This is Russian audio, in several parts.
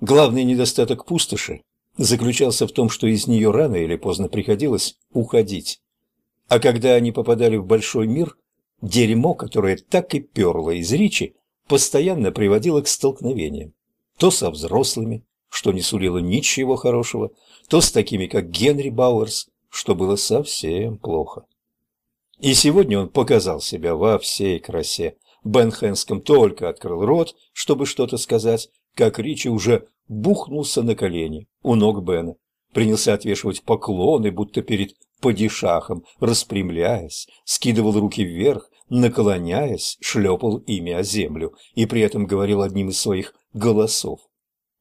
Главный недостаток пустоши заключался в том, что из нее рано или поздно приходилось уходить. А когда они попадали в большой мир, дерьмо, которое так и перло из Ричи, постоянно приводило к столкновениям. То со взрослыми, что не сулило ничего хорошего, то с такими, как Генри Бауэрс, что было совсем плохо. И сегодня он показал себя во всей красе. Бен Хэнском только открыл рот, чтобы что-то сказать, как Ричи уже бухнулся на колени у ног Бена, принялся отвешивать поклоны, будто перед падишахом, распрямляясь, скидывал руки вверх, наклоняясь, шлепал ими о землю и при этом говорил одним из своих голосов.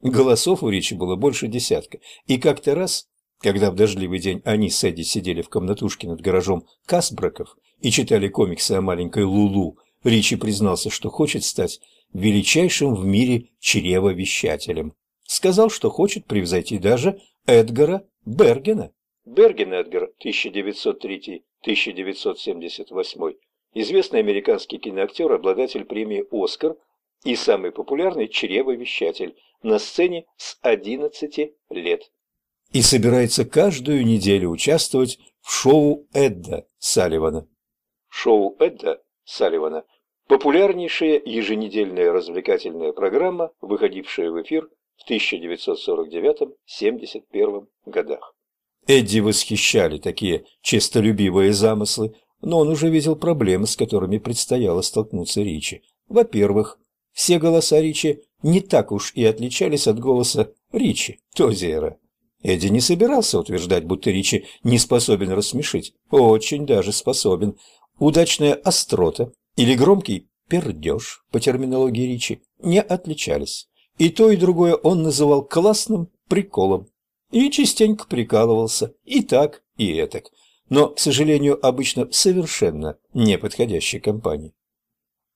Голосов у Ричи было больше десятка, и как-то раз, когда в дождливый день они с Эдди сидели в комнатушке над гаражом Касбраков и читали комиксы о маленькой Лулу, Ричи признался, что хочет стать величайшим в мире чревовещателем. Сказал, что хочет превзойти даже Эдгара Бергена. Берген Эдгар, 1903-1978, известный американский киноактер, обладатель премии «Оскар» и самый популярный чревовещатель на сцене с 11 лет. И собирается каждую неделю участвовать в шоу Эдда Салливана. Шоу Эдда Салливана – популярнейшая еженедельная развлекательная программа, выходившая в эфир в 1949-71 годах. Эдди восхищали такие честолюбивые замыслы, но он уже видел проблемы, с которыми предстояло столкнуться Ричи. Во-первых, все голоса Ричи не так уж и отличались от голоса Ричи Тозиера. Эдди не собирался утверждать, будто Ричи не способен рассмешить. Очень даже способен. Удачная острота или громкий пердеж, по терминологии Ричи, не отличались. И то, и другое он называл классным приколом. И частенько прикалывался, и так, и этак. Но, к сожалению, обычно совершенно неподходящей компании.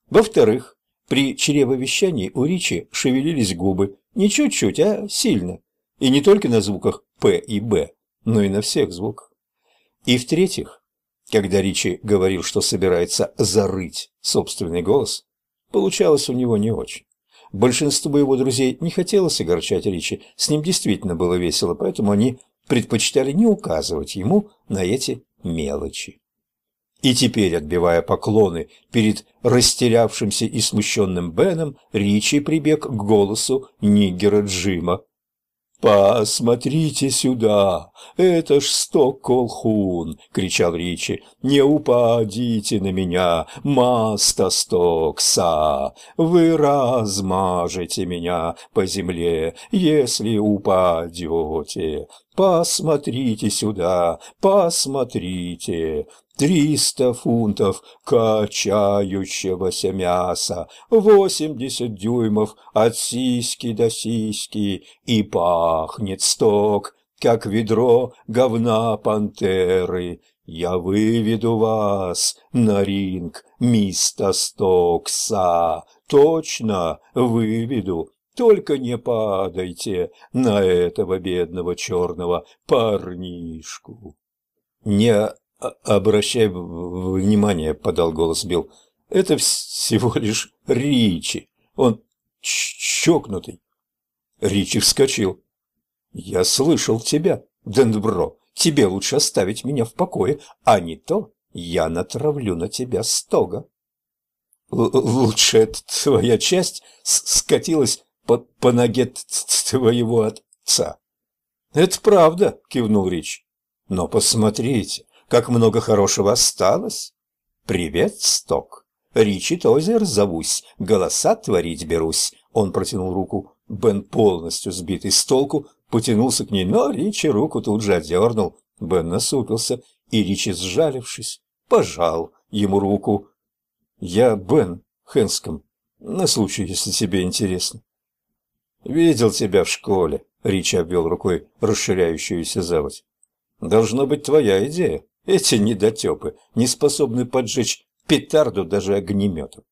Во-вторых, при чревовещании у Ричи шевелились губы не чуть-чуть, а сильно. И не только на звуках «П» и «Б», но и на всех звуках. И в-третьих, когда Ричи говорил, что собирается зарыть собственный голос, получалось у него не очень. Большинству его друзей не хотелось огорчать Ричи, с ним действительно было весело, поэтому они предпочитали не указывать ему на эти мелочи. И теперь, отбивая поклоны перед растерявшимся и смущенным Беном, Ричи прибег к голосу Нигера Джима. «Посмотрите сюда! Это ж Сток-Колхун!» — кричал Ричи. «Не упадите на меня, Маста Стокса! Вы размажете меня по земле, если упадете! Посмотрите сюда, посмотрите! Триста фунтов качающегося мяса, восемьдесят дюймов от сиськи до сиськи, и пахнет сток, как ведро говна пантеры. Я выведу вас на ринг, мистер Стокса, точно выведу, только не падайте на этого бедного черного парнишку. Не обращай внимание, подал голос Билл. Это всего лишь Ричи. Он чокнутый. Ричи вскочил. Я слышал тебя, Дендбро. Тебе лучше оставить меня в покое, а не то я натравлю на тебя стога. Л лучше твоя часть скатилась по, по ноге твоего отца. Это правда, кивнул Рич. Но посмотрите, как много хорошего осталось. Привет, Сток. Ричи Тозер зовусь, голоса творить берусь. Он протянул руку. Бен, полностью сбитый с толку, потянулся к ней, но Ричи руку тут же отдернул. Бен насупился, и Ричи, сжалившись, пожал ему руку. «Я Бен Хэнском, на случай, если тебе интересно». «Видел тебя в школе», — Ричи обвел рукой расширяющуюся заводь. «Должно быть твоя идея». Эти недотепы не способны поджечь петарду даже огнеметом.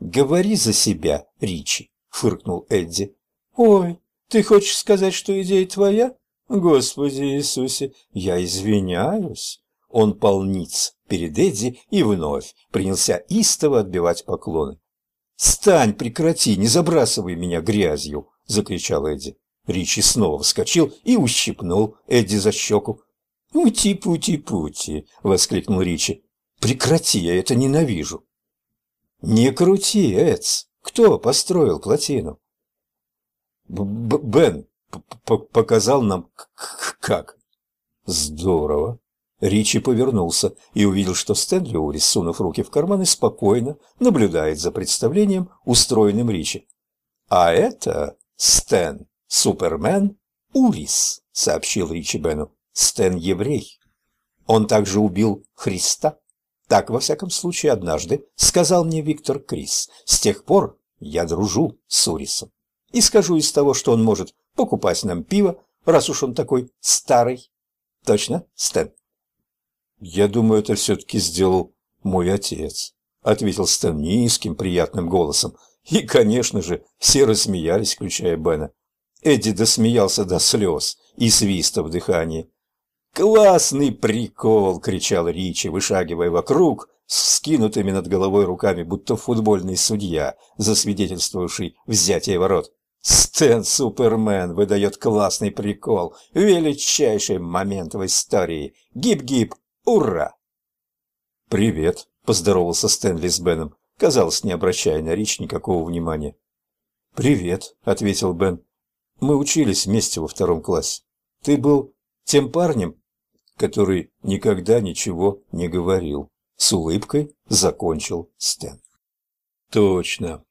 «Говори за себя, Ричи», — фыркнул Эдди. «Ой, ты хочешь сказать, что идея твоя? Господи Иисусе, я извиняюсь». Он полниц перед Эдди и вновь принялся истово отбивать поклоны. «Стань, прекрати, не забрасывай меня грязью!» – закричал Эдди. Ричи снова вскочил и ущипнул Эдди за щеку. «Ути-пути-пути!» – воскликнул Ричи. «Прекрати, я это ненавижу!» «Не крути, Эдс! Кто построил плотину?» Б «Бен показал нам как». «Здорово!» Ричи повернулся и увидел, что Стэнли Урис, сунув руки в карманы, спокойно наблюдает за представлением, устроенным Ричи. «А это Стэн, Супермен Урис», — сообщил Ричи Бену. «Стэн еврей. Он также убил Христа. Так, во всяком случае, однажды сказал мне Виктор Крис. С тех пор я дружу с Урисом. И скажу из того, что он может покупать нам пиво, раз уж он такой старый. Точно, Стэн?» «Я думаю, это все-таки сделал мой отец», — ответил Стэн низким приятным голосом. И, конечно же, все рассмеялись, включая Бена. Эдди досмеялся до слез и свиста в дыхании. «Классный прикол!» — кричал Ричи, вышагивая вокруг, скинутыми над головой руками, будто футбольный судья, засвидетельствовавший взятие ворот. «Стэн Супермен выдает классный прикол! Величайший момент в истории! Гип-гип! Ура!» «Привет», — поздоровался Стэнли с Беном, казалось, не обращая на Рич никакого внимания. «Привет», — ответил Бен. «Мы учились вместе во втором классе. Ты был тем парнем, который никогда ничего не говорил». С улыбкой закончил Стэн. «Точно».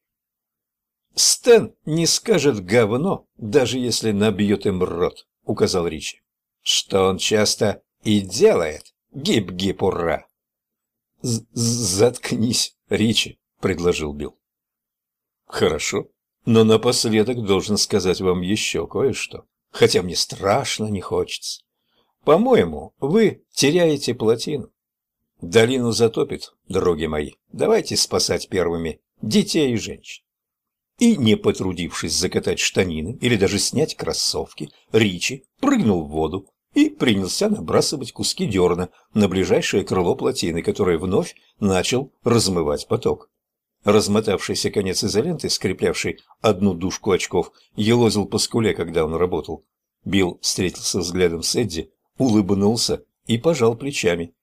«Стэн не скажет говно, даже если набьет им рот», — указал Ричи. «Что он часто и делает». Гип-гип, ура!» «Заткнись, Ричи», — предложил Билл. «Хорошо, но напоследок должен сказать вам еще кое-что, хотя мне страшно не хочется. По-моему, вы теряете плотину. Долину затопит, дороги мои. Давайте спасать первыми детей и женщин». И, не потрудившись закатать штанины или даже снять кроссовки, Ричи прыгнул в воду, и принялся набрасывать куски дерна на ближайшее крыло плотины, которое вновь начал размывать поток. Размотавшийся конец изоленты, скреплявший одну дужку очков, елозил по скуле, когда он работал. Билл встретился взглядом с Эдди, улыбнулся и пожал плечами.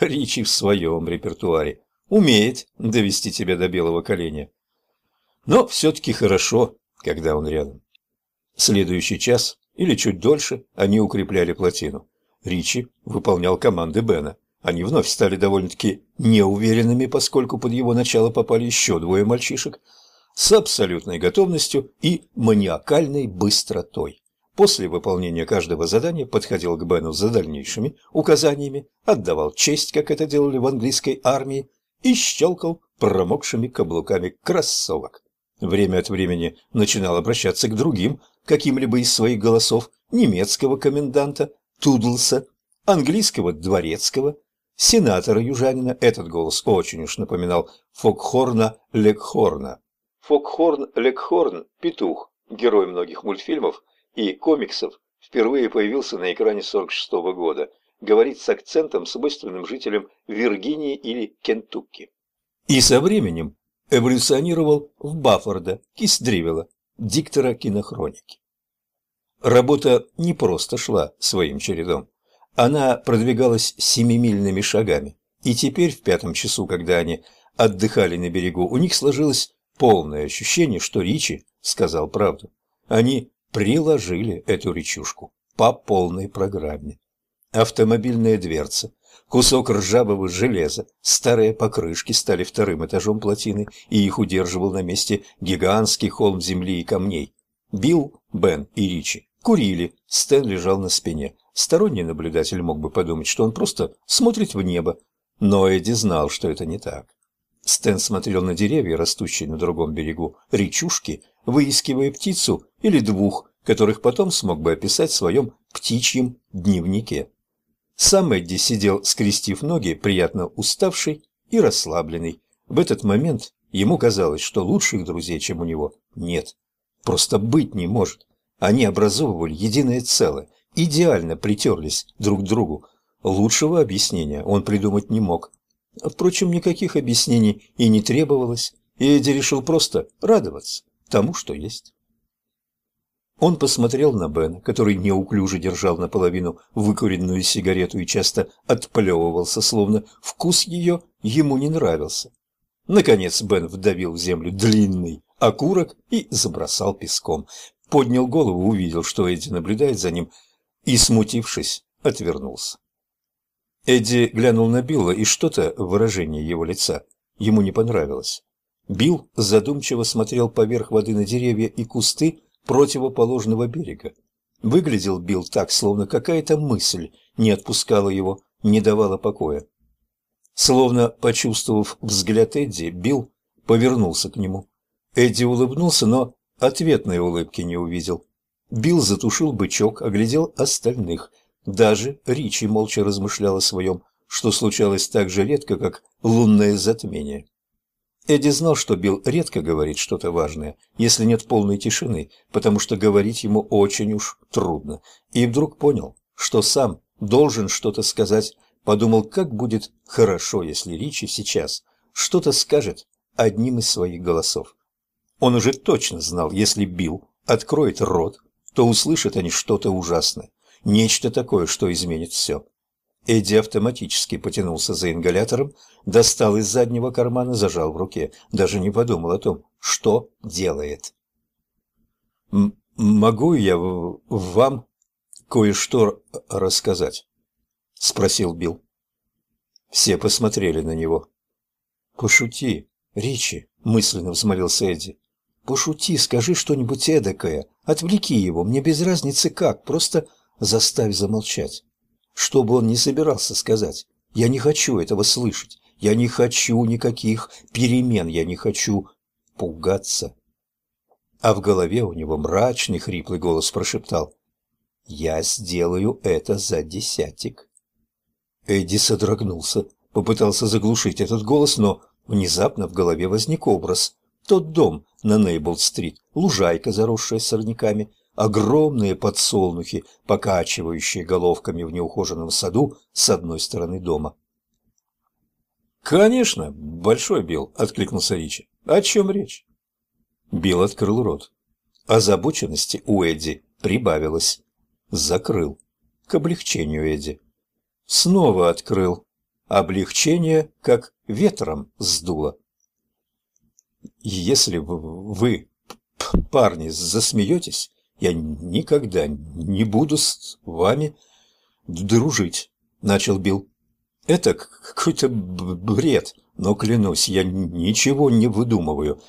Ричи в своем репертуаре. Умеет довести тебя до белого коленя. Но все-таки хорошо, когда он рядом. Следующий час или чуть дольше они укрепляли плотину. Ричи выполнял команды Бена. Они вновь стали довольно-таки неуверенными, поскольку под его начало попали еще двое мальчишек с абсолютной готовностью и маниакальной быстротой. После выполнения каждого задания подходил к Бену за дальнейшими указаниями, отдавал честь, как это делали в английской армии, и щелкал промокшими каблуками кроссовок. Время от времени начинал обращаться к другим каким-либо из своих голосов немецкого коменданта Тудлса, английского дворецкого, сенатора южанина. Этот голос очень уж напоминал Фокхорна Лекхорна. Фокхорн Лекхорн – петух, герой многих мультфильмов и комиксов, впервые появился на экране 46 -го года. Говорит с акцентом, свойственным жителям Виргинии или Кентукки. И со временем эволюционировал в Баффорда Кисдривела, диктора кинохроники. Работа не просто шла своим чередом. Она продвигалась семимильными шагами, и теперь в пятом часу, когда они отдыхали на берегу, у них сложилось полное ощущение, что Ричи сказал правду. Они приложили эту речушку по полной программе. Автомобильная дверца, кусок ржавого железа, старые покрышки стали вторым этажом плотины, и их удерживал на месте гигантский холм земли и камней. Билл, Бен и Ричи курили, Стэн лежал на спине. Сторонний наблюдатель мог бы подумать, что он просто смотрит в небо, но Эдди знал, что это не так. Стэн смотрел на деревья, растущие на другом берегу речушки, выискивая птицу или двух, которых потом смог бы описать в своем птичьем дневнике. Сам Эдди сидел, скрестив ноги, приятно уставший и расслабленный. В этот момент ему казалось, что лучших друзей, чем у него, нет. Просто быть не может. Они образовывали единое целое, идеально притерлись друг к другу. Лучшего объяснения он придумать не мог. Впрочем, никаких объяснений и не требовалось. Эдди решил просто радоваться тому, что есть. Он посмотрел на Бена, который неуклюже держал наполовину выкуренную сигарету и часто отплевывался, словно вкус ее ему не нравился. Наконец Бен вдавил в землю длинный окурок и забросал песком. Поднял голову, увидел, что Эдди наблюдает за ним, и, смутившись, отвернулся. Эдди глянул на Билла, и что-то в выражении его лица ему не понравилось. Билл задумчиво смотрел поверх воды на деревья и кусты противоположного берега. Выглядел Билл так, словно какая-то мысль не отпускала его, не давала покоя. Словно почувствовав взгляд Эдди, Билл повернулся к нему. Эдди улыбнулся, но ответной улыбки не увидел. Билл затушил бычок, оглядел остальных. Даже Ричи молча размышлял о своем, что случалось так же редко, как лунное затмение. Эдди знал, что Билл редко говорит что-то важное, если нет полной тишины, потому что говорить ему очень уж трудно. И вдруг понял, что сам должен что-то сказать, подумал, как будет хорошо, если Ричи сейчас что-то скажет одним из своих голосов. Он уже точно знал, если Билл откроет рот, то услышат они что-то ужасное, нечто такое, что изменит все. Эдди автоматически потянулся за ингалятором, достал из заднего кармана, зажал в руке, даже не подумал о том, что делает. «Могу я вам кое-что рассказать?» — спросил Билл. Все посмотрели на него. «Пошути, Ричи», — мысленно взмолился Эдди. Пошути, скажи что-нибудь эдакое, отвлеки его, мне без разницы как, просто заставь замолчать. Что бы он ни собирался сказать, я не хочу этого слышать, я не хочу никаких перемен, я не хочу пугаться. А в голове у него мрачный хриплый голос прошептал «Я сделаю это за десятик». Эдди содрогнулся, попытался заглушить этот голос, но внезапно в голове возник образ – тот дом на Нейбл-стрит, лужайка, заросшая сорняками, огромные подсолнухи, покачивающие головками в неухоженном саду с одной стороны дома. «Конечно, Большой Билл», — откликнулся Ричи. «О чем речь?» Билл открыл рот. Озабоченности у Эдди прибавилось. Закрыл. К облегчению Эдди. Снова открыл. Облегчение как ветром сдуло. Если вы, парни, засмеетесь, я никогда не буду с вами дружить, начал Билл. Это какой-то бред, но клянусь, я ничего не выдумываю.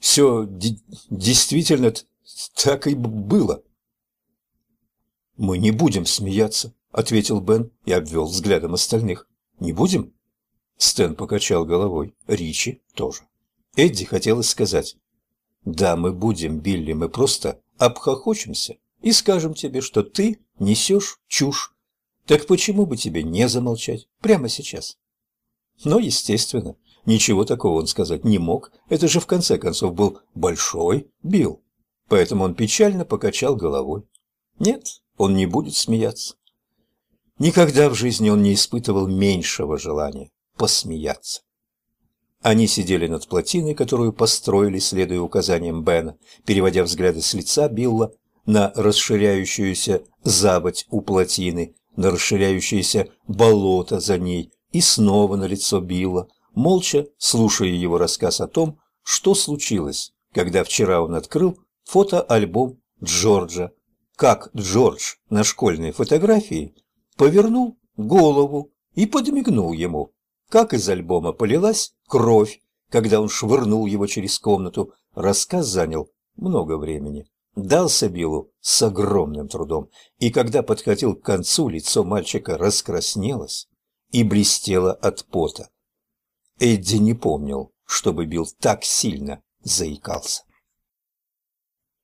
Все действительно так и было. Мы не будем смеяться, ответил Бен и обвел взглядом остальных. Не будем? Стэн покачал головой. Ричи тоже. Эдди хотелось сказать. «Да, мы будем, Билли, мы просто обхохочемся и скажем тебе, что ты несешь чушь. Так почему бы тебе не замолчать прямо сейчас?» Но, естественно, ничего такого он сказать не мог. Это же, в конце концов, был большой Билл. Поэтому он печально покачал головой. Нет, он не будет смеяться. Никогда в жизни он не испытывал меньшего желания посмеяться. Они сидели над плотиной, которую построили, следуя указаниям Бена, переводя взгляды с лица Билла на расширяющуюся заводь у плотины, на расширяющееся болото за ней и снова на лицо Билла, молча слушая его рассказ о том, что случилось, когда вчера он открыл фотоальбом Джорджа, как Джордж на школьной фотографии повернул голову и подмигнул ему как из альбома полилась кровь, когда он швырнул его через комнату. Рассказ занял много времени. Дался Биллу с огромным трудом, и когда подходил к концу, лицо мальчика раскраснелось и блестело от пота. Эдди не помнил, чтобы Билл так сильно заикался.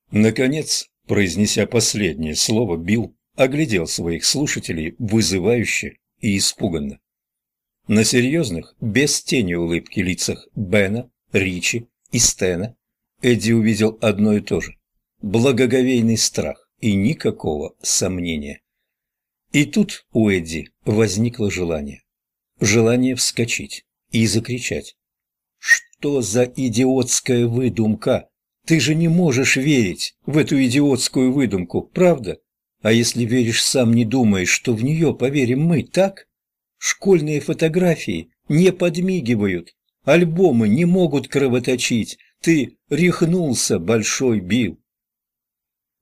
Наконец, произнеся последнее слово, Билл оглядел своих слушателей вызывающе и испуганно. На серьезных, без тени улыбки лицах Бена, Ричи и Стена Эдди увидел одно и то же – благоговейный страх и никакого сомнения. И тут у Эдди возникло желание. Желание вскочить и закричать. что за идиотская выдумка? Ты же не можешь верить в эту идиотскую выдумку, правда? А если веришь сам, не думаешь, что в нее поверим мы, так? Школьные фотографии не подмигивают, альбомы не могут кровоточить. Ты рехнулся, Большой Билл.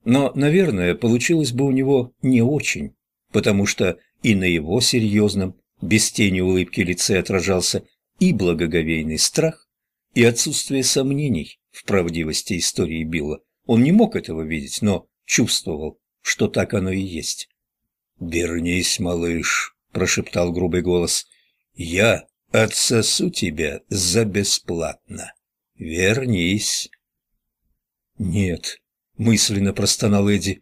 Но, наверное, получилось бы у него не очень, потому что и на его серьезном, без тени улыбки лице отражался и благоговейный страх, и отсутствие сомнений в правдивости истории Билла. Он не мог этого видеть, но чувствовал, что так оно и есть. «Вернись, малыш», — прошептал грубый голос. «Я отсосу тебя за бесплатно. Вернись». «Нет», — мысленно простонал Эдди.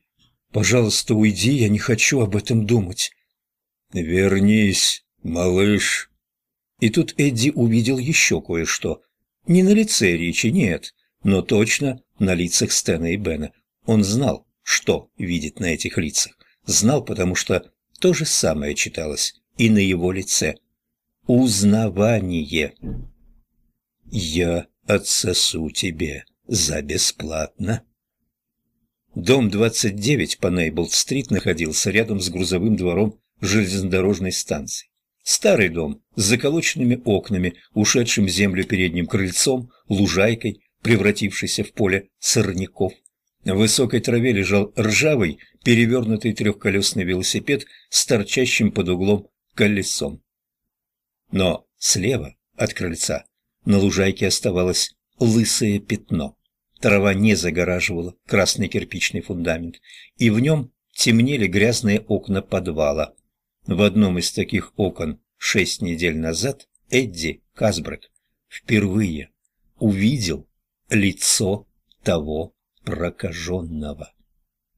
«Пожалуйста, уйди, я не хочу об этом думать». «Вернись, малыш». И тут Эдди увидел еще кое-что. Не на лице Ричи, нет, но точно на лицах Стэна и Бена. Он знал, что видит на этих лицах. Знал, потому что то же самое читалось и на его лице. Узнавание. «Я отсосу тебе за бесплатно». Дом 29 по Нейблд-стрит находился рядом с грузовым двором железнодорожной станции. Старый дом с заколоченными окнами, ушедшим землю передним крыльцом, лужайкой, превратившейся в поле сорняков. В высокой траве лежал ржавый, перевернутый трехколесный велосипед с торчащим под углом колесом. Но слева от крыльца на лужайке оставалось лысое пятно. Трава не загораживала красный кирпичный фундамент, и в нем темнели грязные окна подвала. В одном из таких окон шесть недель назад Эдди Касбрек впервые увидел лицо того прокаженного.